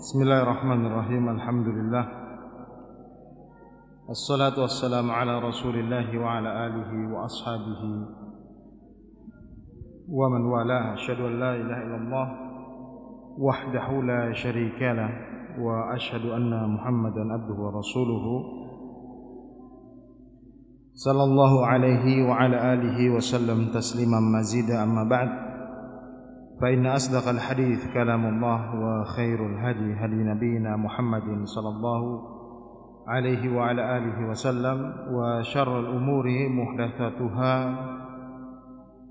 بسم الله الرحمن الرحيم الحمد لله الصلاة والسلام على رسول الله وعلى آله وأصحابه ومن والاه أشهد أن لا إله إلا الله وحده لا شريك له وأشهد أن محمدا عبده ورسوله صلى الله عليه وعلى آله وسلم تسليما مزيدا أما بعد فإن أصدق الحديث كلام الله وخير الهدي هدي نبينا محمد صلى الله عليه وعلى آله وسلم وشر الأمور محدثاتها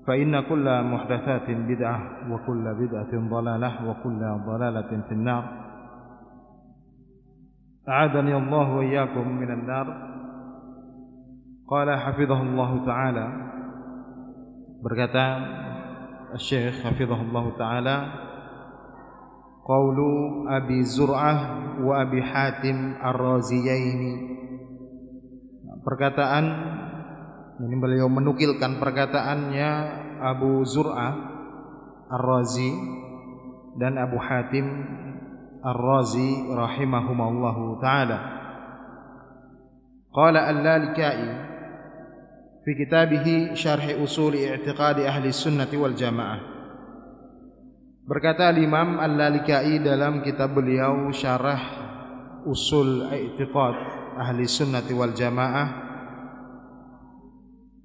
فإن كل محدثات بدعة وكل بدعة ضلالة وكل ضلالة في النار. أعاذني الله وإياكم من النار. قال حفظه الله تعالى. berkata Syekh Hafizahullah Ta'ala Qawlu Abi Zur'ah wa Abi Hatim Ar-Raziyaini Perkataan Ini beliau menukilkan perkataannya Abu Zur'ah Ar-Razi Dan Abu Hatim Ar-Razi Rahimahumallahu Ta'ala. Qala Al-Lalikai kitabih Syarh Usul I'tiqad Ahli Sunnah wal Jamaah. Berkata Imam Al-Lalikai dalam kitab beliau Syarah Usul I'tiqad Ahli Sunnah wal Jamaah.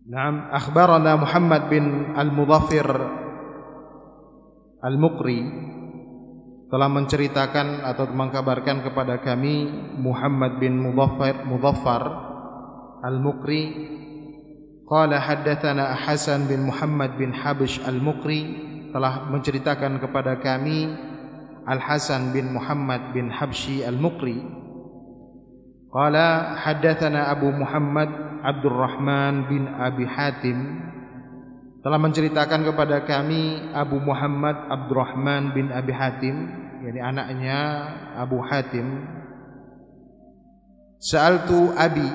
Naam, akhbarana Muhammad bin Al-Mudhaffir Al-Muqri telah menceritakan atau mengkabarkan kepada kami Muhammad bin Mudhaffar Mudhaffar Al-Muqri Qala haddatsana Hasan bin Muhammad bin Habish Al-Muqri telah menceritakan kepada kami Al-Hasan bin Muhammad bin Habshi Al-Muqri. Qala haddatsana Abu Muhammad Abdurrahman bin Abi Hatim telah menceritakan kepada kami Abu Muhammad Abdurrahman bin Abi Hatim yakni anaknya Abu Hatim. Sa'altu Abi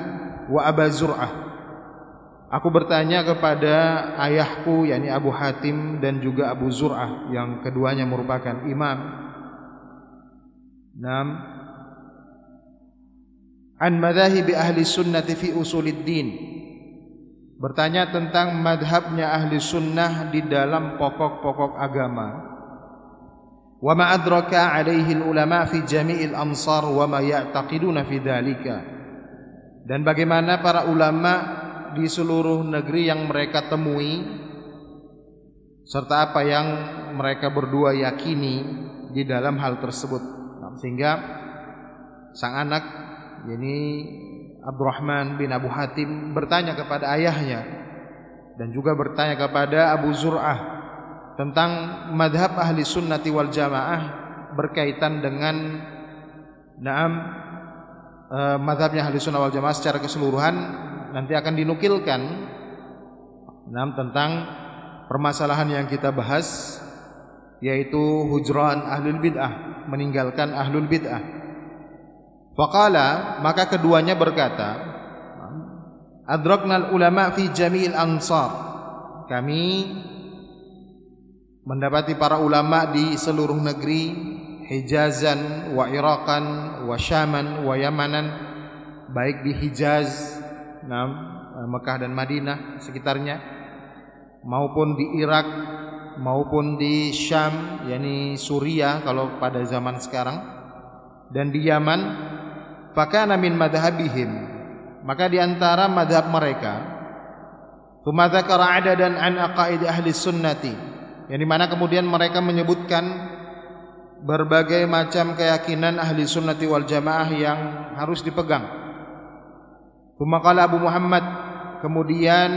wa Aba Zur'ah Aku bertanya kepada ayahku yakni Abu Hatim dan juga Abu Zur'ah yang keduanya merupakan imam. Nam An madhahib ahli sunnah fi usuluddin. Bertanya tentang madhabnya ahli sunnah di dalam pokok-pokok agama. Wa ma adraka alaihi ulama fi jami'il ansar wa ma ya'taqiduna fi dhalika. Dan bagaimana para ulama di seluruh negeri yang mereka temui serta apa yang mereka berdua yakini di dalam hal tersebut. Nah, sehingga sang anak ini Abdurrahman bin Abu Hatim bertanya kepada ayahnya dan juga bertanya kepada Abu Zur'ah tentang madhab ahli sunnati wal jamaah berkaitan dengan naam eh, madhabnya ahli sunnah wal jamaah secara keseluruhan nanti akan dinukilkan nah, tentang permasalahan yang kita bahas yaitu hujran ahlul bid'ah meninggalkan ahlul bid'ah. Faqala maka keduanya berkata adraknal ulama fi jami'il ansar. Kami mendapati para ulama di seluruh negeri Hijazan wa Irakan wa Syaman wa Yamanan baik di Hijaz nah, Mekah dan Madinah sekitarnya maupun di Irak maupun di Syam yakni Suriah kalau pada zaman sekarang dan di Yaman fakana min madhhabihim maka di antara madhab mereka Tsumma dzakara adadan an aqaid ahli sunnati yang di mana kemudian mereka menyebutkan berbagai macam keyakinan ahli sunnati wal jamaah yang harus dipegang Tumakala Abu Muhammad kemudian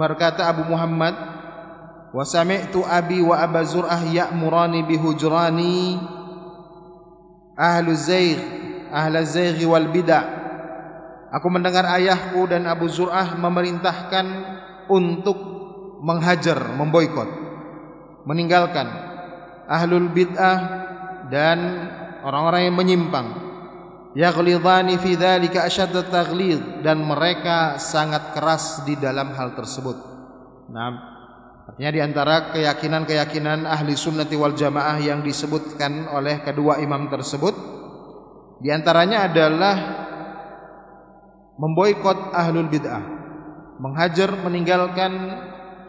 berkata Abu Muhammad wa abi wa Aba Zur'ah ya'murani bihujrani ahlu zaigh ahla zaigh wal bid'ah. Aku mendengar ayahku dan Abu Zur'ah memerintahkan untuk menghajar, memboikot, meninggalkan ahlul bid'ah dan orang-orang yang menyimpang yaghlidhani fi dzalika ashadd taghlid dan mereka sangat keras di dalam hal tersebut. Nah, artinya di antara keyakinan-keyakinan ahli sunnati wal jamaah yang disebutkan oleh kedua imam tersebut di antaranya adalah memboikot ahlul bid'ah, menghajar meninggalkan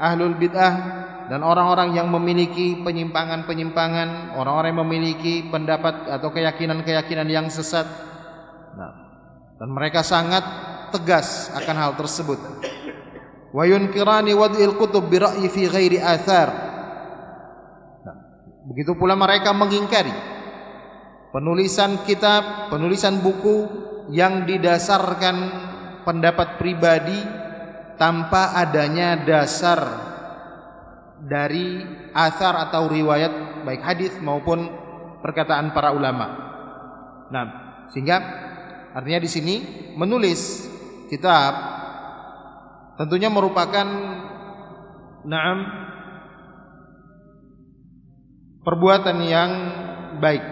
ahlul bid'ah dan orang-orang yang memiliki penyimpangan-penyimpangan, orang-orang yang memiliki pendapat atau keyakinan-keyakinan yang sesat. Dan mereka sangat tegas akan hal tersebut. Wa yunkirani wad'il kutub bi ra'yi fi ghairi athar. Nah, begitu pula mereka mengingkari penulisan kitab, penulisan buku yang didasarkan pendapat pribadi tanpa adanya dasar dari athar atau riwayat baik hadis maupun perkataan para ulama. Nah, sehingga artinya di sini menulis kitab tentunya merupakan naam perbuatan yang baik.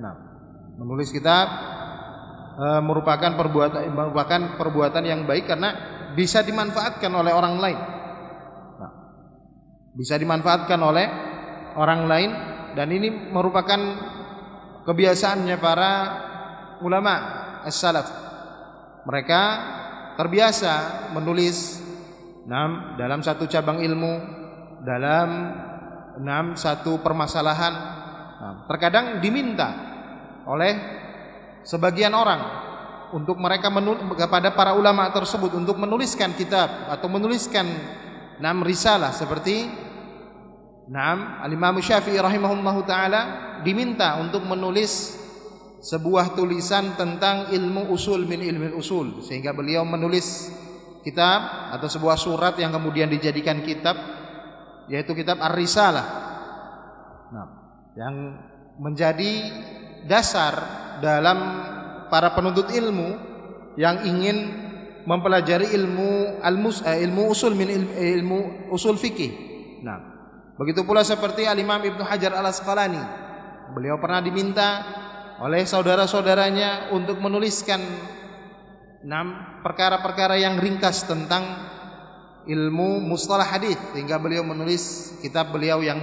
Nah, menulis kitab e, merupakan perbuatan merupakan perbuatan yang baik karena bisa dimanfaatkan oleh orang lain. Nah, bisa dimanfaatkan oleh orang lain dan ini merupakan kebiasaannya para ulama as-salaf. Mereka terbiasa menulis enam dalam satu cabang ilmu, dalam enam satu permasalahan. Nah, terkadang diminta oleh sebagian orang untuk mereka kepada para ulama tersebut untuk menuliskan kitab atau menuliskan enam risalah seperti enam Al-Imam Syafi'i rahimahullahu taala diminta untuk menulis sebuah tulisan tentang ilmu usul min ilmu usul sehingga beliau menulis kitab atau sebuah surat yang kemudian dijadikan kitab yaitu kitab Ar-Risalah. Nah, yang menjadi dasar dalam para penuntut ilmu yang ingin mempelajari ilmu al-mus eh, ilmu usul min ilmu, ilmu usul fikih. Nah, begitu pula seperti Al-Imam Ibnu Hajar Al-Asqalani. Beliau pernah diminta oleh saudara-saudaranya untuk menuliskan enam perkara-perkara yang ringkas tentang ilmu mustalah hadis sehingga beliau menulis kitab beliau yang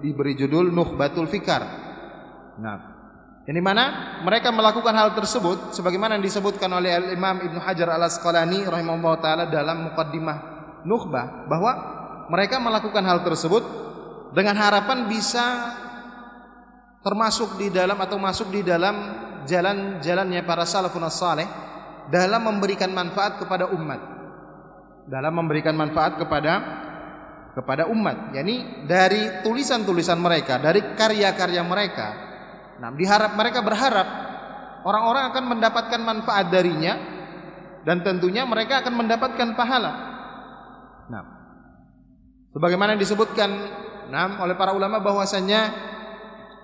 diberi judul Nuhbatul Fikar. Nah, ini mana mereka melakukan hal tersebut sebagaimana yang disebutkan oleh Al Imam Ibnu Hajar Al Asqalani rahimahullah taala dalam mukaddimah Nuhbah bahwa mereka melakukan hal tersebut dengan harapan bisa termasuk di dalam atau masuk di dalam jalan-jalannya para salafun saleh dalam memberikan manfaat kepada umat. Dalam memberikan manfaat kepada kepada umat. Yakni dari tulisan-tulisan mereka dari karya-karya mereka. Nah diharap mereka berharap orang-orang akan mendapatkan manfaat darinya dan tentunya mereka akan mendapatkan pahala. Nah sebagaimana disebutkan nah oleh para ulama bahwasanya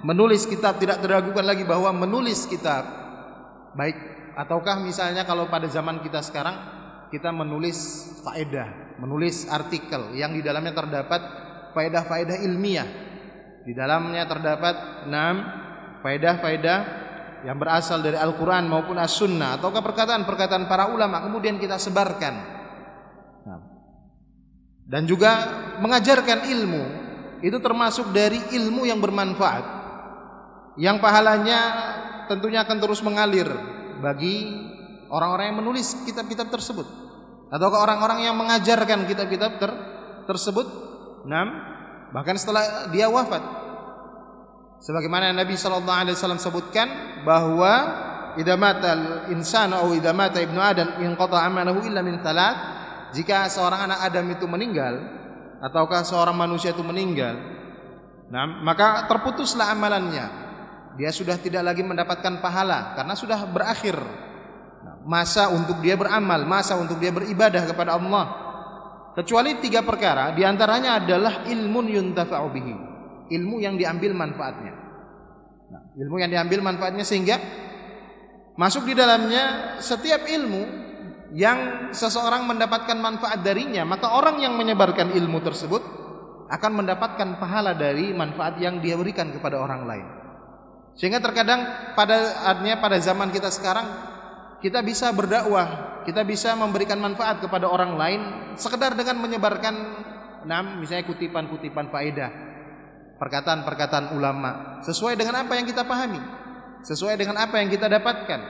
menulis kitab tidak teragukan lagi bahwa menulis kitab baik ataukah misalnya kalau pada zaman kita sekarang kita menulis faedah, menulis artikel yang di dalamnya terdapat faedah-faedah ilmiah. Di dalamnya terdapat enam faedah-faedah yang berasal dari Al-Qur'an maupun As-Sunnah ataukah perkataan-perkataan para ulama kemudian kita sebarkan. Nah. Dan juga mengajarkan ilmu itu termasuk dari ilmu yang bermanfaat yang pahalanya tentunya akan terus mengalir bagi orang-orang yang menulis kitab-kitab tersebut. Atau orang-orang yang mengajarkan kitab-kitab ter tersebut? Enam bahkan setelah dia wafat. Sebagaimana Nabi sallallahu alaihi wasallam sebutkan bahwa atau idza mata ibnu adam inqata amalahu illa min thalath jika seorang anak Adam itu meninggal ataukah seorang manusia itu meninggal nah maka terputuslah amalannya dia sudah tidak lagi mendapatkan pahala karena sudah berakhir masa untuk dia beramal, masa untuk dia beribadah kepada Allah. Kecuali tiga perkara, di antaranya adalah ilmu yuntafa'u bihi, ilmu yang diambil manfaatnya. Nah, ilmu yang diambil manfaatnya sehingga masuk di dalamnya setiap ilmu yang seseorang mendapatkan manfaat darinya, maka orang yang menyebarkan ilmu tersebut akan mendapatkan pahala dari manfaat yang dia berikan kepada orang lain. Sehingga terkadang pada artinya pada zaman kita sekarang kita bisa berdakwah, kita bisa memberikan manfaat kepada orang lain sekedar dengan menyebarkan enam misalnya kutipan-kutipan faedah, perkataan-perkataan ulama sesuai dengan apa yang kita pahami, sesuai dengan apa yang kita dapatkan.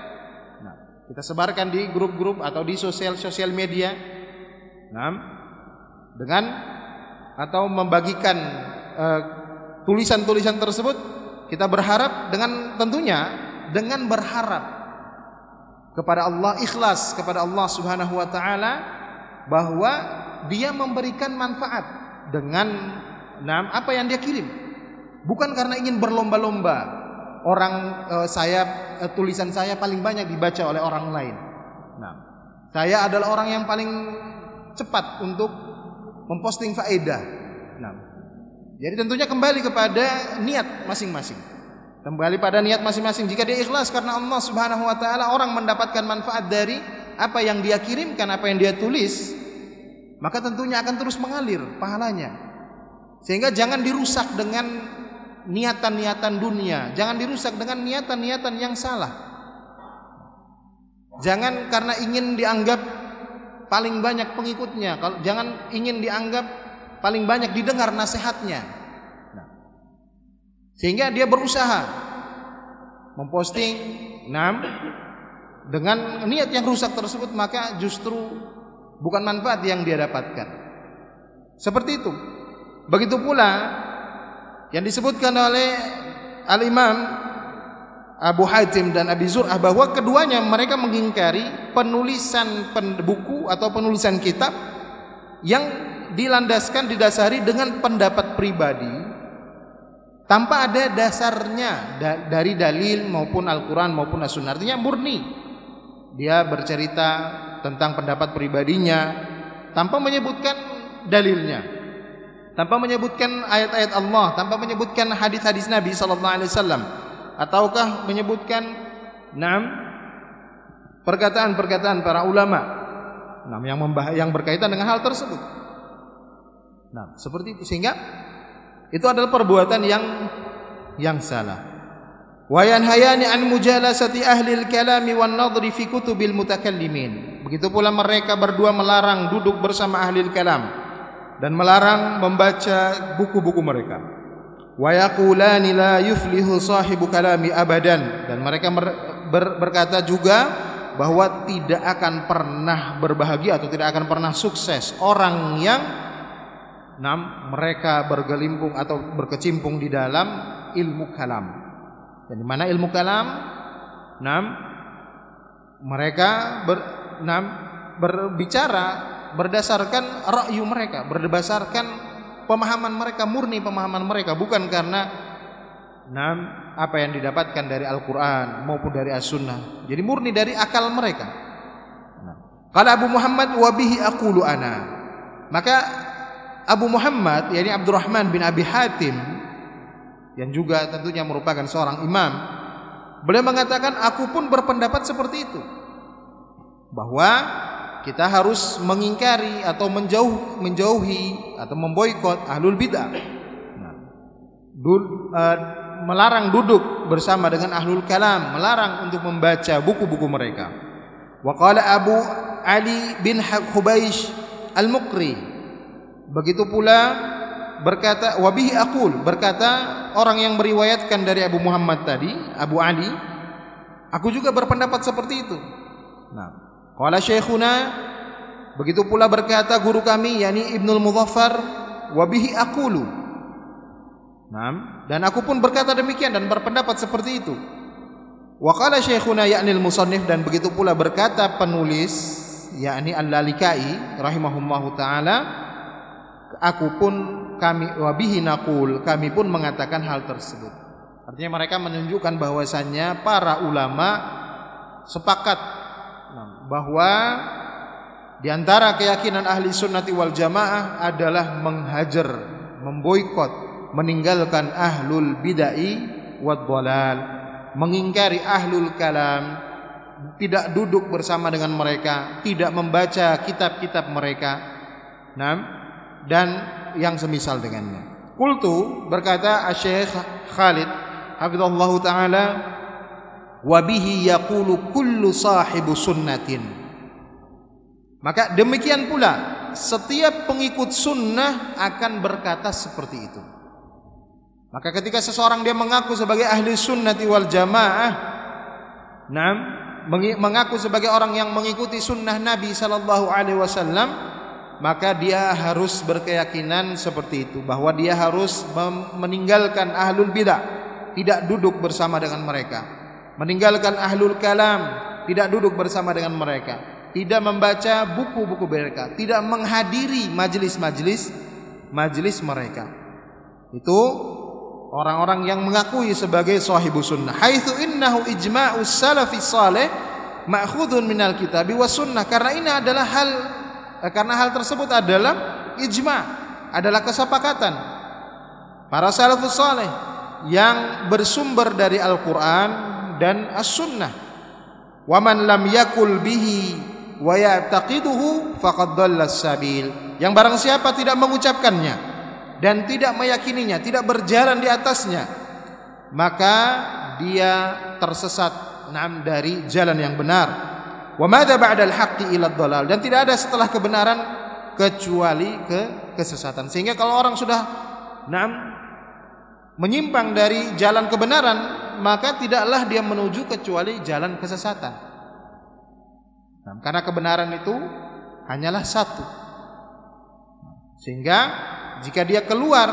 Nah, kita sebarkan di grup-grup atau di sosial sosial media. Nah, dengan atau membagikan uh, tulisan-tulisan tersebut kita berharap dengan tentunya dengan berharap kepada Allah ikhlas kepada Allah Subhanahu wa taala bahwa dia memberikan manfaat dengan nah, apa yang dia kirim. Bukan karena ingin berlomba-lomba. Orang uh, saya uh, tulisan saya paling banyak dibaca oleh orang lain. Nah, saya adalah orang yang paling cepat untuk memposting faedah. Nah, jadi tentunya kembali kepada niat masing-masing. Kembali pada niat masing-masing. Jika dia ikhlas karena Allah Subhanahu wa taala, orang mendapatkan manfaat dari apa yang dia kirimkan, apa yang dia tulis, maka tentunya akan terus mengalir pahalanya. Sehingga jangan dirusak dengan niatan-niatan dunia, jangan dirusak dengan niatan-niatan yang salah. Jangan karena ingin dianggap paling banyak pengikutnya, kalau jangan ingin dianggap paling banyak didengar nasihatnya. Nah, sehingga dia berusaha memposting enam dengan niat yang rusak tersebut maka justru bukan manfaat yang dia dapatkan. Seperti itu. Begitu pula yang disebutkan oleh Al-Imam Abu Hatim dan Abi Zur'ah bahwa keduanya mereka mengingkari penulisan buku atau penulisan kitab yang dilandaskan didasari dengan pendapat pribadi tanpa ada dasarnya dari dalil maupun Al-Quran maupun As-Sunnah. Artinya murni. Dia bercerita tentang pendapat pribadinya tanpa menyebutkan dalilnya tanpa menyebutkan ayat-ayat Allah tanpa menyebutkan hadis-hadis Nabi sallallahu alaihi wasallam. Ataukah menyebutkan enam perkataan-perkataan para ulama enam yang berkaitan dengan hal tersebut nah seperti itu. Sehingga itu adalah perbuatan yang yang salah. Wa yanhayani an mujalasati ahli al-kalam wan nadri fi kutubil mutakallimin. Begitu pula mereka berdua melarang duduk bersama ahli al-kalam dan melarang membaca buku-buku mereka. Wa yaqulani la yuflihu sahibu kalami abadan. Dan mereka ber, berkata juga bahwa tidak akan pernah berbahagia atau tidak akan pernah sukses orang yang enam mereka bergelimpung atau berkecimpung di dalam ilmu kalam dan mana ilmu kalam? Enam mereka ber, enam berbicara berdasarkan rakyu mereka, berdasarkan pemahaman mereka murni pemahaman mereka bukan karena enam apa yang didapatkan dari Al-Qur'an maupun dari As-Sunnah. Jadi murni dari akal mereka. Nah, kalau Abu Muhammad wabihi aqulu ana. Maka Abu Muhammad yakni Abdurrahman bin Abi Hatim yang juga tentunya merupakan seorang imam beliau mengatakan aku pun berpendapat seperti itu bahwa kita harus mengingkari atau menjauh menjauhi atau memboikot ahlul bidah. Nah, dul, uh, melarang duduk bersama dengan ahlul kalam melarang untuk membaca buku-buku mereka. Waqala Abu Ali bin Hubaish Al-Mukri begitu pula berkata wabihi akul berkata orang yang meriwayatkan dari Abu Muhammad tadi Abu Ali aku juga berpendapat seperti itu. Nah qala syekhuna begitu pula berkata guru kami yakni Ibnul Mudhaffar wabihi aqulu nah dan aku pun berkata demikian dan berpendapat seperti itu. Wa qala syekhuna yakni al-musannif dan begitu pula berkata penulis yakni Al-Lalikai taala aku pun kami wabihi nakul kami pun mengatakan hal tersebut. Artinya mereka menunjukkan bahwasannya para ulama sepakat nah, bahwa di antara keyakinan ahli sunnati wal jamaah adalah menghajar memboikot meninggalkan ahlul bidai wad dalal mengingkari ahlul kalam tidak duduk bersama dengan mereka tidak membaca kitab-kitab mereka. Nah dan yang semisal dengannya. Qultu berkata Syekh Khalid hafizallahu taala wa bihi yaqulu kullu sahibu sunnatin. Maka demikian pula setiap pengikut sunnah akan berkata seperti itu. Maka ketika seseorang dia mengaku sebagai ahli sunnati wal jamaah, nah, mengaku sebagai orang yang mengikuti sunnah Nabi Sallallahu Alaihi Wasallam, maka dia harus berkeyakinan seperti itu bahwa dia harus meninggalkan ahlul bidah, tidak duduk bersama dengan mereka, meninggalkan ahlul kalam, tidak duduk bersama dengan mereka, tidak membaca buku-buku mereka, tidak menghadiri majelis-majelis majelis mereka. Itu orang-orang yang mengakui sebagai sahibu sunnah. Haitsu innahu ijma'us salafi salih ma'khudun minal kitab wa sunnah. Karena ini adalah hal karena hal tersebut adalah ijma' adalah kesepakatan. Para salafus saleh yang bersumber dari Al-Qur'an dan As-Sunnah. Wa man lam yakul bihi wa ya'taqiduhu faqad sabil. Yang barang siapa tidak mengucapkannya dan tidak meyakininya, tidak berjalan di atasnya, maka dia tersesat. Nam dari jalan yang benar. Wa madza ba'dal haqqi ila dhalal dan tidak ada setelah kebenaran kecuali ke kesesatan. Sehingga kalau orang sudah nam menyimpang dari jalan kebenaran, maka tidaklah dia menuju kecuali jalan kesesatan. Nah, karena kebenaran itu hanyalah satu. Sehingga jika dia keluar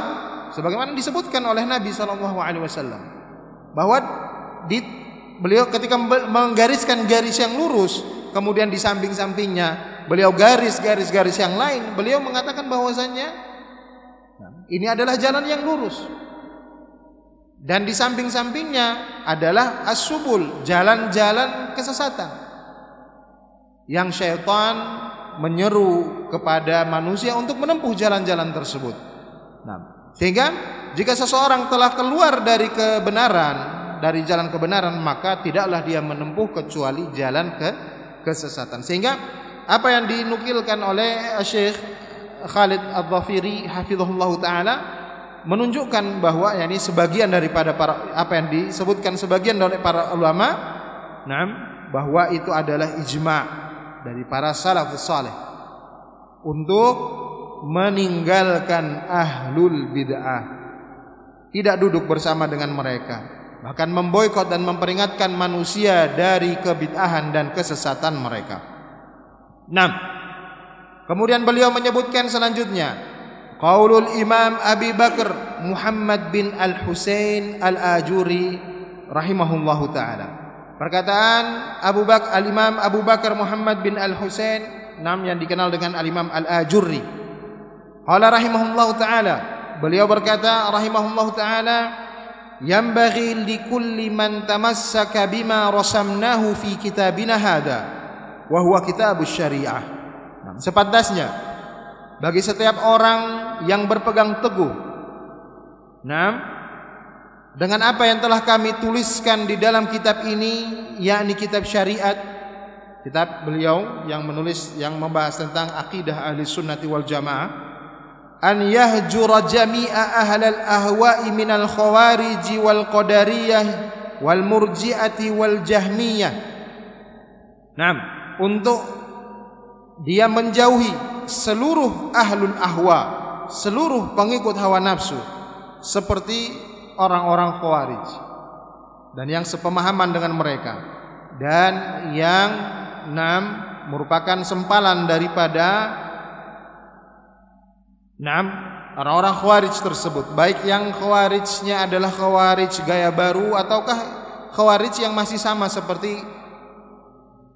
sebagaimana disebutkan oleh Nabi sallallahu alaihi wasallam bahwa di beliau ketika menggariskan garis yang lurus kemudian di samping-sampingnya beliau garis-garis-garis yang lain beliau mengatakan bahwasanya ini adalah jalan yang lurus dan di samping-sampingnya adalah as-subul jalan-jalan kesesatan yang syaitan menyeru kepada manusia untuk menempuh jalan-jalan tersebut. Nah, sehingga jika seseorang telah keluar dari kebenaran, dari jalan kebenaran, maka tidaklah dia menempuh kecuali jalan ke kesesatan. Sehingga apa yang dinukilkan oleh Syekh Khalid Al-Dhafiri hafizahullah taala menunjukkan bahwa yakni sebagian daripada para apa yang disebutkan sebagian dari para ulama nah bahwa itu adalah ijma' dari para salafus saleh untuk meninggalkan ahlul bid'ah. Tidak duduk bersama dengan mereka, bahkan memboikot dan memperingatkan manusia dari kebid'ahan dan kesesatan mereka. 6. Kemudian beliau menyebutkan selanjutnya Qaulul Imam Abi Bakar Muhammad bin Al-Husain Al-Ajuri rahimahullahu taala. Perkataan Abu Bakar Al-Imam Abu Bakar Muhammad bin Al-Husain nam yang dikenal dengan Al-Imam Al-Ajurri. Qala rahimahullahu taala, beliau berkata rahimahullahu taala, "Yanbaghi likulli man tamassaka bima rasamnahu fi kitabina hada wa huwa kitabus syariah." Nah, sepantasnya bagi setiap orang yang berpegang teguh Nah, dengan apa yang telah kami tuliskan di dalam kitab ini yakni kitab syariat kitab beliau yang menulis yang membahas tentang akidah ahli sunnati wal jamaah an yahjura jami'a ahlal ahwa'i minal khawarij wal qadariyah wal murji'ati wal jahmiyah. Nah untuk dia menjauhi seluruh ahlul ahwa seluruh pengikut hawa nafsu seperti orang-orang Khawarij dan yang sepemahaman dengan mereka. Dan yang enam merupakan sempalan daripada enam orang-orang Khawarij tersebut baik yang Khawarijnya adalah Khawarij gaya baru ataukah Khawarij yang masih sama seperti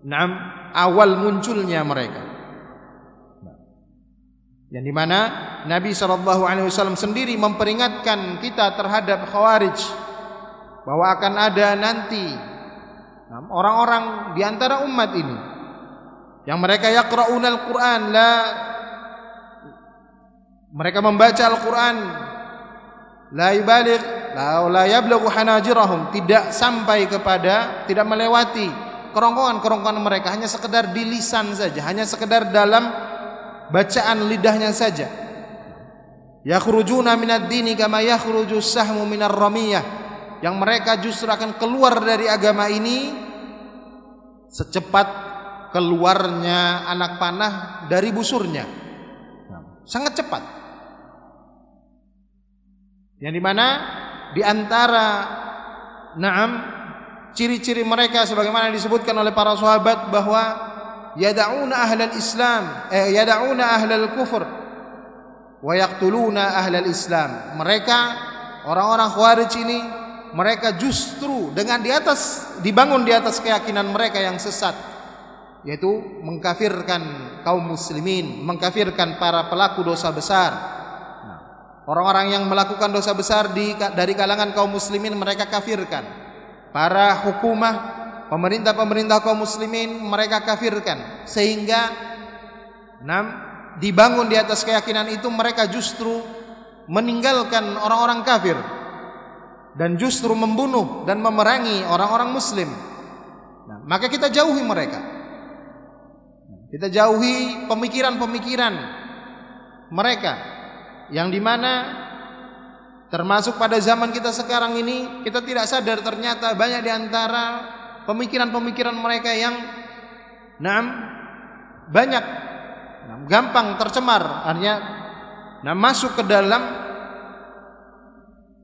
enam awal munculnya mereka? Yang di mana Nabi Shallallahu Alaihi Wasallam sendiri memperingatkan kita terhadap khawarij bahwa akan ada nanti orang-orang di antara umat ini yang mereka yaqra'un al-Quran la mereka membaca Al-Quran la yubaligh la hanajirahum tidak sampai kepada tidak melewati kerongkongan-kerongkongan mereka hanya sekedar di lisan saja hanya sekedar dalam bacaan lidahnya saja. Yakhrujuna minad dini kama yakhruju sahmu minar ramiyah. Yang mereka justru akan keluar dari agama ini secepat keluarnya anak panah dari busurnya. sangat cepat. Yang di mana di antara naam ciri-ciri mereka sebagaimana disebutkan oleh para sahabat bahwa yad'una ahlal Islam eh yad'una ahlal kufur wa yaqtuluna ahlal Islam. Mereka orang-orang Khawarij ini mereka justru dengan di atas dibangun di atas keyakinan mereka yang sesat yaitu mengkafirkan kaum muslimin, mengkafirkan para pelaku dosa besar. Orang-orang yang melakukan dosa besar di, dari kalangan kaum muslimin mereka kafirkan. Para hukumah, pemerintah-pemerintah kaum muslimin mereka kafirkan sehingga enam dibangun di atas keyakinan itu mereka justru meninggalkan orang-orang kafir dan justru membunuh dan memerangi orang-orang muslim. Nah, maka kita jauhi mereka. Kita jauhi pemikiran-pemikiran mereka yang di mana termasuk pada zaman kita sekarang ini kita tidak sadar ternyata banyak di antara pemikiran-pemikiran mereka yang enam banyak enam, gampang tercemar. Artinya nah masuk ke dalam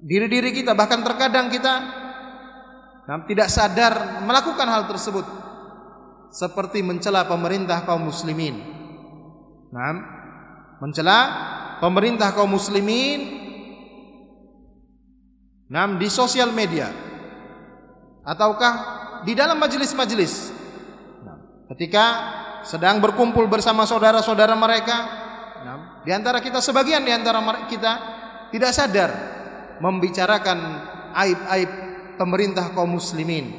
diri-diri kita. Bahkan terkadang kita nah, tidak sadar melakukan hal tersebut. Seperti mencela pemerintah kaum muslimin. Nah, mencela pemerintah kaum muslimin Nam di sosial media ataukah di dalam majelis-majelis. Ketika sedang berkumpul bersama saudara-saudara mereka, di antara kita sebagian di antara kita tidak sadar membicarakan aib-aib pemerintah kaum muslimin,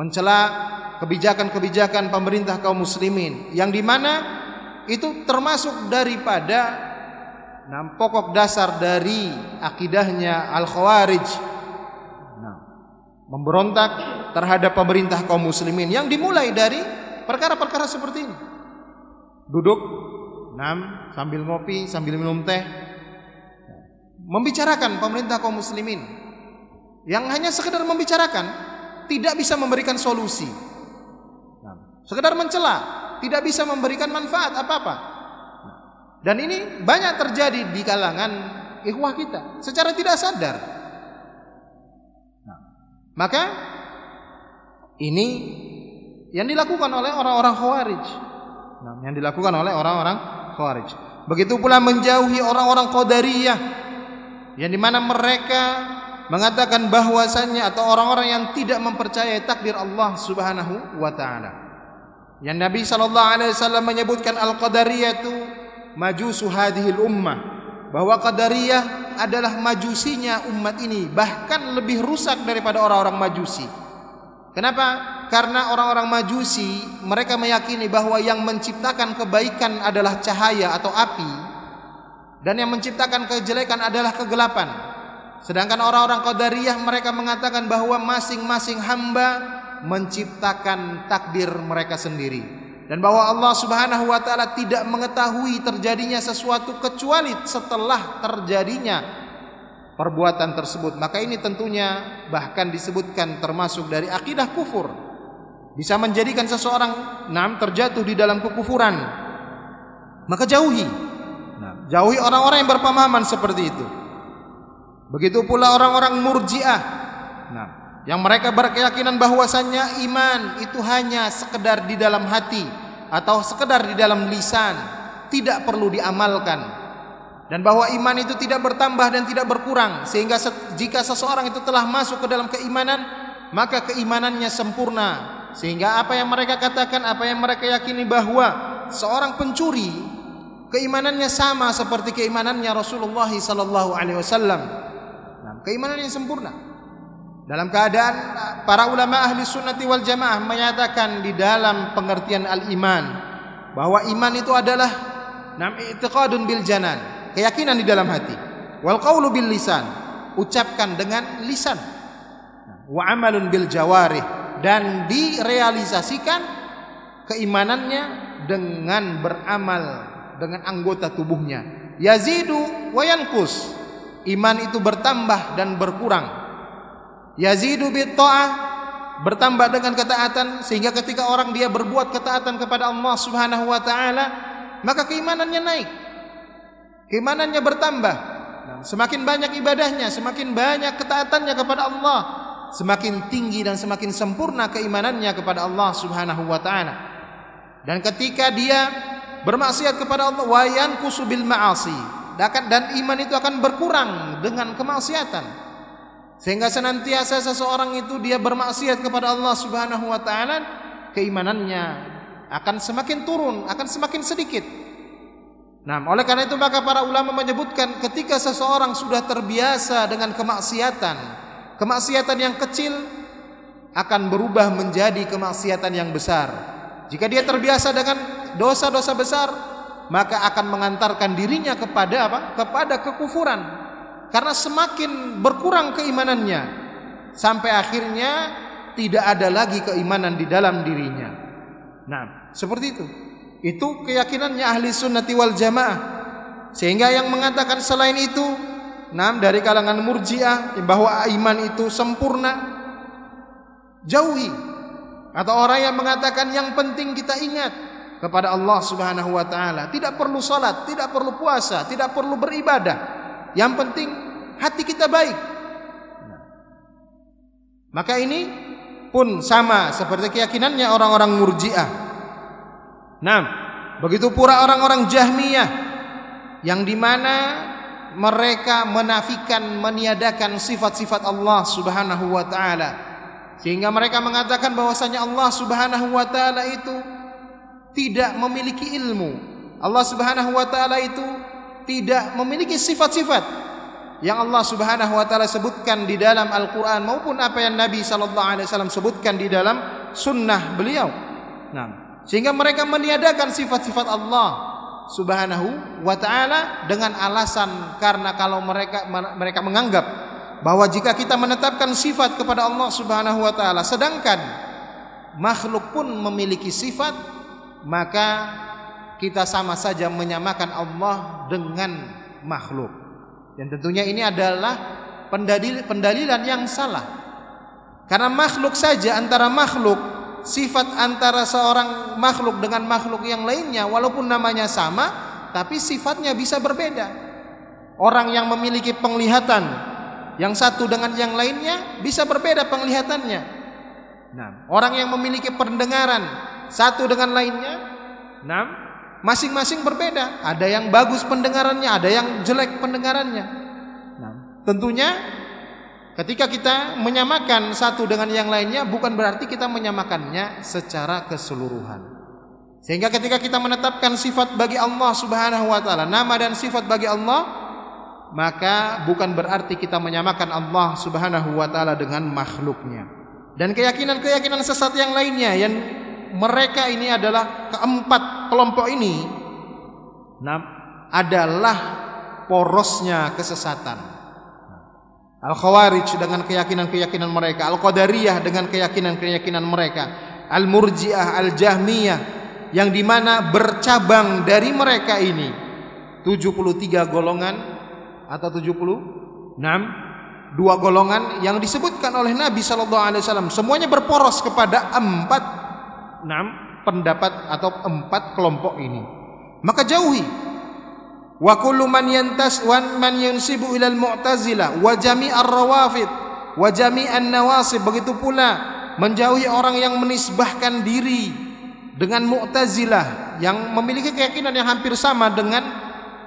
mencela kebijakan-kebijakan pemerintah kaum muslimin yang di mana itu termasuk daripada nah, pokok dasar dari akidahnya al-khawarij. Nah, memberontak terhadap pemerintah kaum muslimin yang dimulai dari perkara-perkara seperti ini. Duduk enam sambil ngopi sambil minum teh. Membicarakan pemerintah kaum muslimin yang hanya sekedar membicarakan tidak bisa memberikan solusi. Sekedar mencela, tidak bisa memberikan manfaat apa-apa. Dan ini banyak terjadi di kalangan ikhwah kita secara tidak sadar. Nah, maka ini yang dilakukan oleh orang-orang Khawarij. Nah, yang dilakukan oleh orang-orang Khawarij. Begitu pula menjauhi orang-orang Qadariyah yang di mana mereka mengatakan bahwasannya atau orang-orang yang tidak mempercayai takdir Allah Subhanahu wa taala. Yang Nabi sallallahu alaihi wasallam menyebutkan al-qadariyah itu majusu hadhil ummah bahwa qadariyah adalah majusinya umat ini bahkan lebih rusak daripada orang-orang majusi. Kenapa? Karena orang-orang majusi mereka meyakini bahwa yang menciptakan kebaikan adalah cahaya atau api dan yang menciptakan kejelekan adalah kegelapan. Sedangkan orang-orang qadariyah mereka mengatakan bahwa masing-masing hamba menciptakan takdir mereka sendiri dan bahwa Allah Subhanahu wa taala tidak mengetahui terjadinya sesuatu kecuali setelah terjadinya perbuatan tersebut. Maka ini tentunya bahkan disebutkan termasuk dari akidah kufur. Bisa menjadikan seseorang nam terjatuh di dalam kekufuran. Maka jauhi. Jauhi orang-orang yang berpemahaman seperti itu. Begitu pula orang-orang murjiah. Nah, yang mereka berkeyakinan bahwasannya iman itu hanya sekedar di dalam hati atau sekedar di dalam lisan, tidak perlu diamalkan. Dan bahwa iman itu tidak bertambah dan tidak berkurang sehingga jika seseorang itu telah masuk ke dalam keimanan, maka keimanannya sempurna. Sehingga apa yang mereka katakan, apa yang mereka yakini bahwa seorang pencuri keimanannya sama seperti keimanannya Rasulullah sallallahu alaihi wasallam. Nah, keimanannya sempurna. Dalam keadaan para ulama ahli sunnati wal jamaah menyatakan di dalam pengertian al-iman bahwa iman itu adalah nam i'tiqadun bil janan, keyakinan di dalam hati. Wal qawlu bil lisan, ucapkan dengan lisan. Wa amalun bil jawarih dan direalisasikan keimanannya dengan beramal dengan anggota tubuhnya. Yazidu wa yanqus. Iman itu bertambah dan berkurang yazidu bitta'ah bertambah dengan ketaatan sehingga ketika orang dia berbuat ketaatan kepada Allah Subhanahu wa taala maka keimanannya naik keimanannya bertambah. Nah, semakin banyak ibadahnya, semakin banyak ketaatannya kepada Allah, semakin tinggi dan semakin sempurna keimanannya kepada Allah Subhanahu wa taala. Dan ketika dia bermaksiat kepada Allah wayan kusubil ma'asi dan iman itu akan berkurang dengan kemaksiatan sehingga senantiasa seseorang itu dia bermaksiat kepada Allah Subhanahu wa taala keimanannya akan semakin turun akan semakin sedikit Nah, oleh karena itu maka para ulama menyebutkan ketika seseorang sudah terbiasa dengan kemaksiatan, kemaksiatan yang kecil akan berubah menjadi kemaksiatan yang besar. Jika dia terbiasa dengan dosa-dosa besar, maka akan mengantarkan dirinya kepada apa? Kepada kekufuran. Karena semakin berkurang keimanannya sampai akhirnya tidak ada lagi keimanan di dalam dirinya. Nah, seperti itu. Itu keyakinannya ahli sunnati wal jamaah. Sehingga yang mengatakan selain itu, nam dari kalangan murjiah bahwa iman itu sempurna, jauhi. Atau orang yang mengatakan yang penting kita ingat kepada Allah Subhanahu wa taala. Tidak perlu salat, tidak perlu puasa, tidak perlu beribadah. Yang penting hati kita baik. Maka ini pun sama seperti keyakinannya orang-orang Murji'ah. Nah, begitu pula orang-orang Jahmiyah yang di mana mereka menafikan, meniadakan sifat-sifat Allah Subhanahu wa taala. Sehingga mereka mengatakan bahwasanya Allah Subhanahu wa taala itu tidak memiliki ilmu. Allah Subhanahu wa taala itu tidak memiliki sifat-sifat yang Allah Subhanahu wa taala sebutkan di dalam Al-Qur'an maupun apa yang Nabi sallallahu alaihi wasallam sebutkan di dalam sunnah beliau. Nah, sehingga mereka meniadakan sifat-sifat Allah Subhanahu wa taala dengan alasan karena kalau mereka mereka menganggap bahwa jika kita menetapkan sifat kepada Allah Subhanahu wa taala sedangkan makhluk pun memiliki sifat maka kita sama saja menyamakan Allah dengan makhluk. Dan tentunya ini adalah pendalil, pendalilan yang salah. Karena makhluk saja antara makhluk sifat antara seorang makhluk dengan makhluk yang lainnya walaupun namanya sama tapi sifatnya bisa berbeda. Orang yang memiliki penglihatan yang satu dengan yang lainnya bisa berbeda penglihatannya. Nah, orang yang memiliki pendengaran satu dengan lainnya, nah, masing-masing berbeda. Ada yang bagus pendengarannya, ada yang jelek pendengarannya. Nah, tentunya Ketika kita menyamakan satu dengan yang lainnya bukan berarti kita menyamakannya secara keseluruhan. Sehingga ketika kita menetapkan sifat bagi Allah Subhanahu wa taala, nama dan sifat bagi Allah, maka bukan berarti kita menyamakan Allah Subhanahu wa taala dengan makhluknya. Dan keyakinan-keyakinan sesat yang lainnya yang mereka ini adalah keempat kelompok ini nah, adalah porosnya kesesatan. Al-Khawarij dengan keyakinan-keyakinan mereka, Al-Qadariyah dengan keyakinan-keyakinan mereka, Al-Murji'ah, Al-Jahmiyah yang di mana bercabang dari mereka ini 73 golongan atau 76 dua golongan yang disebutkan oleh Nabi sallallahu alaihi wasallam semuanya berporos kepada empat enam pendapat atau empat kelompok ini. Maka jauhi. Wa kullu man yantas wan man yansibu ilal mu'tazilah wa jami'ar rawafid wa jami'an nawasib. Begitu pula menjauhi orang yang menisbahkan diri dengan mu'tazilah yang memiliki keyakinan yang hampir sama dengan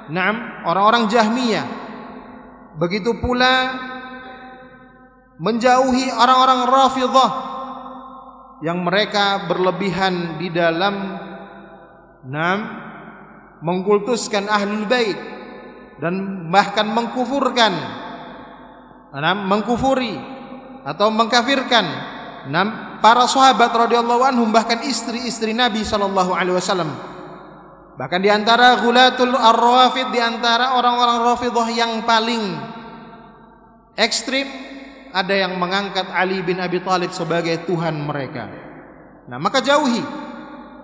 naam orang-orang jahmiyah. Begitu pula menjauhi orang-orang rafidhah yang mereka berlebihan di dalam naam mengkultuskan ahlul bait dan bahkan mengkufurkan enam mengkufuri atau mengkafirkan enam para sahabat radhiyallahu anhum bahkan istri-istri Nabi sallallahu alaihi wasallam. Bahkan di antara ghulatul ar-rawafid di antara orang-orang rafidhah yang paling ekstrim ada yang mengangkat Ali bin Abi Thalib sebagai tuhan mereka nah maka jauhi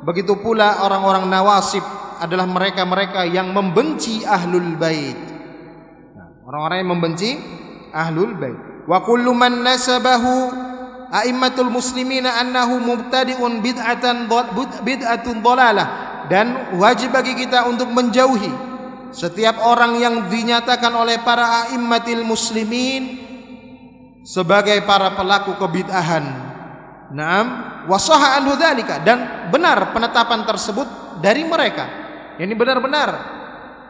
begitu pula orang-orang nawasib adalah mereka-mereka yang membenci ahlul bait. Nah, orang-orang yang membenci ahlul bait. Wa kullu man nasabahu a'immatul muslimina annahu mubtadi'un bid'atan bid'atun dhalalah dan wajib bagi kita untuk menjauhi setiap orang yang dinyatakan oleh para a'immatil muslimin sebagai para pelaku kebid'ahan. Naam, wasaha anhu dzalika dan benar penetapan tersebut dari mereka. Ini benar-benar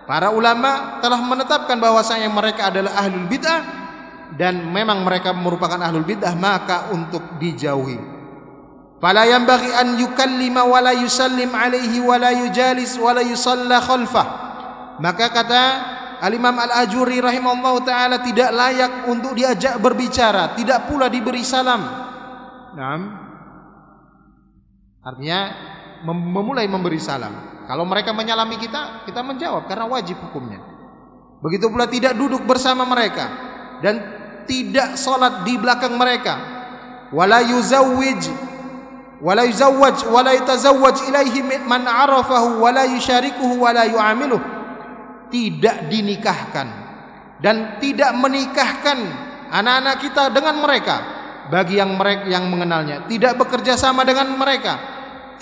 para ulama telah menetapkan bahwasanya mereka adalah ahlul bid'ah dan memang mereka merupakan ahlul bid'ah maka untuk dijauhi. Fala yanbaghi an yukallima wa la yusallim alaihi wa la yujalis wa la yusalla khalfah. Maka kata Al-Imam Al-Ajuri rahimahullah taala tidak layak untuk diajak berbicara, tidak pula diberi salam. Naam. Artinya memulai memberi salam. Kalau mereka menyalami kita, kita menjawab karena wajib hukumnya. Begitu pula tidak duduk bersama mereka dan tidak salat di belakang mereka. Wala yuzawwij wala yuzawwaj wala yatazawwaj ilaihi man arafahu wala yusyarikuhu wala yu'amiluhu tidak dinikahkan dan tidak menikahkan anak-anak kita dengan mereka. Bagi yang mereka yang mengenalnya tidak bekerja sama dengan mereka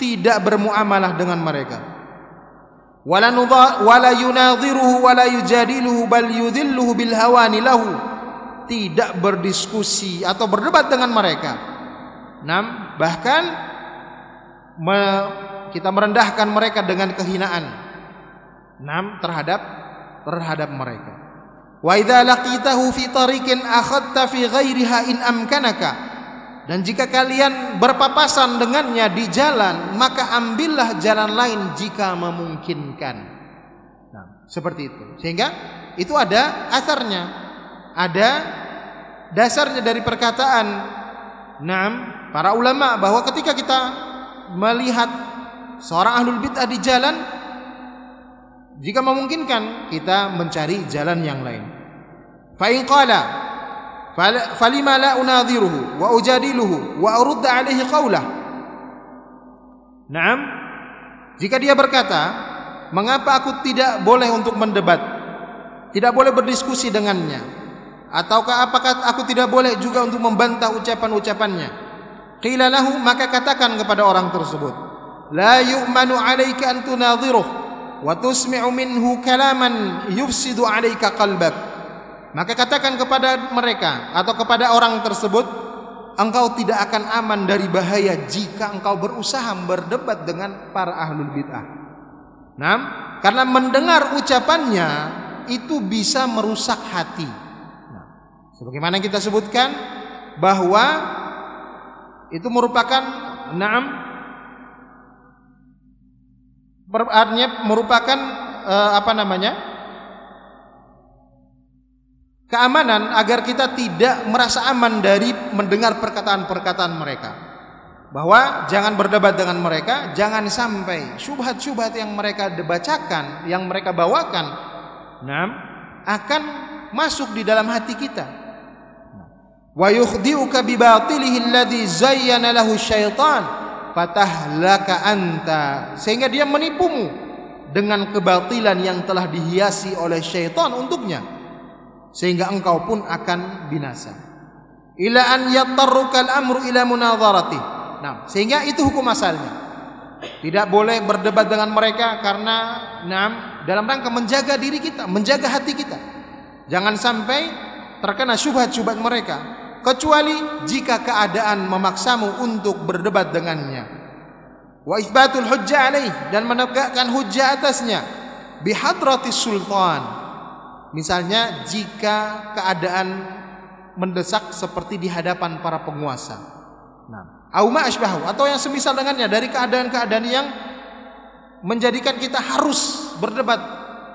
tidak bermuamalah dengan mereka. Wala wala yunadhiruhu wala yujadiluhu bal yudhilluhu bil hawani lahu tidak berdiskusi atau berdebat dengan mereka. Enam bahkan kita merendahkan mereka dengan kehinaan enam terhadap terhadap mereka. Wa idza laqitahu fi tariqin akhadta fi ghairiha in amkanaka. Dan jika kalian berpapasan dengannya di jalan, maka ambillah jalan lain jika memungkinkan. Nah, seperti itu. Sehingga itu ada asarnya. Ada dasarnya dari perkataan Naam, para ulama bahwa ketika kita melihat seorang ahlul bid'ah di jalan jika memungkinkan kita mencari jalan yang lain. Fa in qala falima la unadhiruhu wa ujadiluhu wa urud alaihi qawlah. Naam. Jika dia berkata, "Mengapa aku tidak boleh untuk mendebat? Tidak boleh berdiskusi dengannya? Ataukah apakah aku tidak boleh juga untuk membantah ucapan-ucapannya?" Qila lahu maka katakan kepada orang tersebut, "La yu'manu 'alaika an tunadhiruhu." Wa tusmi'u minhu kalaman yufsidu 'alaika qalbak maka katakan kepada mereka atau kepada orang tersebut engkau tidak akan aman dari bahaya jika engkau berusaha berdebat dengan para ahlul bid'ah. Nah, karena mendengar ucapannya itu bisa merusak hati. Nah, sebagaimana kita sebutkan bahwa itu merupakan naam artinya merupakan uh, apa namanya? Keamanan agar kita tidak merasa aman dari mendengar perkataan-perkataan mereka. Bahwa jangan berdebat dengan mereka jangan sampai syubhat-syubhat yang mereka debacakan yang mereka bawakan nah, akan masuk di dalam hati kita. Wa yukhdi'uka bi alladhi zayyana lahu syaitan fatahlaka anta. Sehingga dia menipumu dengan kebatilan yang telah dihiasi oleh syaitan untuknya. Sehingga engkau pun akan binasa. Ila an yattarruka amru ila munadharati nah sehingga itu hukum asalnya. Tidak boleh berdebat dengan mereka karena nah, dalam rangka menjaga diri kita menjaga hati kita. Jangan sampai terkena syubhat-syubhat mereka kecuali jika keadaan memaksamu untuk berdebat dengannya. Wa isbatul hujjah alaih dan menegakkan hujjah atasnya. Bihadratis sultan. Misalnya jika keadaan mendesak seperti di hadapan para penguasa. Nah au ma asbahu atau yang semisal dengannya dari keadaan-keadaan yang menjadikan kita harus berdebat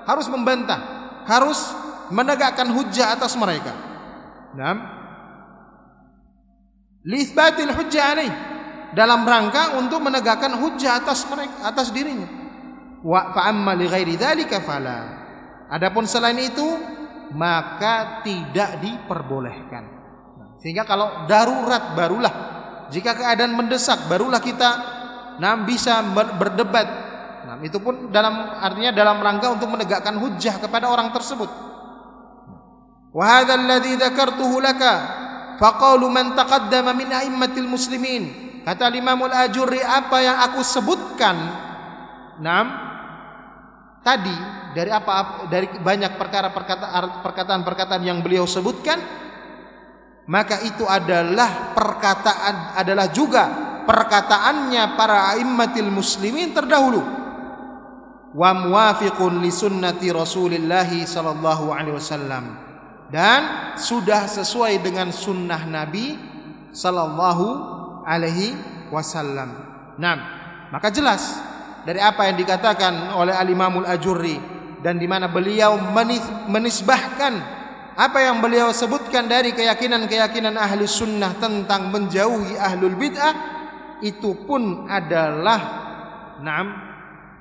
harus membantah harus menegakkan hujjah atas mereka. Nah Lisbatil hujjah alaih dalam rangka untuk menegakkan hujjah atas mereka atas dirinya. Wa fa'amma li ghairi dzalika fala. Adapun selain itu maka tidak diperbolehkan. Sehingga kalau darurat barulah jika keadaan mendesak barulah kita nah bisa berdebat. Nah, itu pun dalam artinya dalam rangka untuk menegakkan hujjah kepada orang tersebut. Wa hadzal ladzi dzakartuhu laka Faqalu man taqaddama min a'immatil muslimin. Kata Imamul Ajurri apa yang aku sebutkan. Nam tadi dari apa dari banyak perkara perkataan-perkataan yang beliau sebutkan maka itu adalah perkataan adalah juga perkataannya para aimmatil muslimin terdahulu wa muwafiqun li sunnati Rasulillah sallallahu alaihi wasallam dan sudah sesuai dengan sunnah Nabi sallallahu alaihi wasallam. Nah, maka jelas dari apa yang dikatakan oleh Al-Imamul Ajurri dan di mana beliau menisbahkan apa yang beliau sebutkan dari keyakinan-keyakinan ahli sunnah tentang menjauhi ahlul bid'ah itu pun adalah nam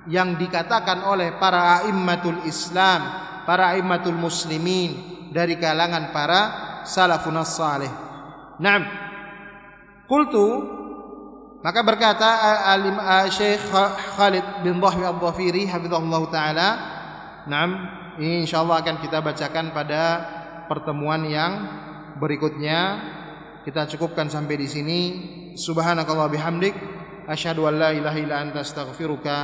yang dikatakan oleh para a'immatul Islam, para a'immatul muslimin dari kalangan para salafun salih. Naam. Qultu maka berkata alim Syekh Khalid bin Dhahwi Al-Dhafiri hafizahullah taala. Naam, insyaallah akan kita bacakan pada pertemuan yang berikutnya. Kita cukupkan sampai di sini. Subhanakallah bihamdik asyhadu an la ilaha illa anta astaghfiruka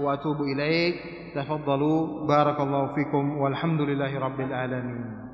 wa atubu ilaik. Tafaddalu barakallahu fikum walhamdulillahi rabbil alamin.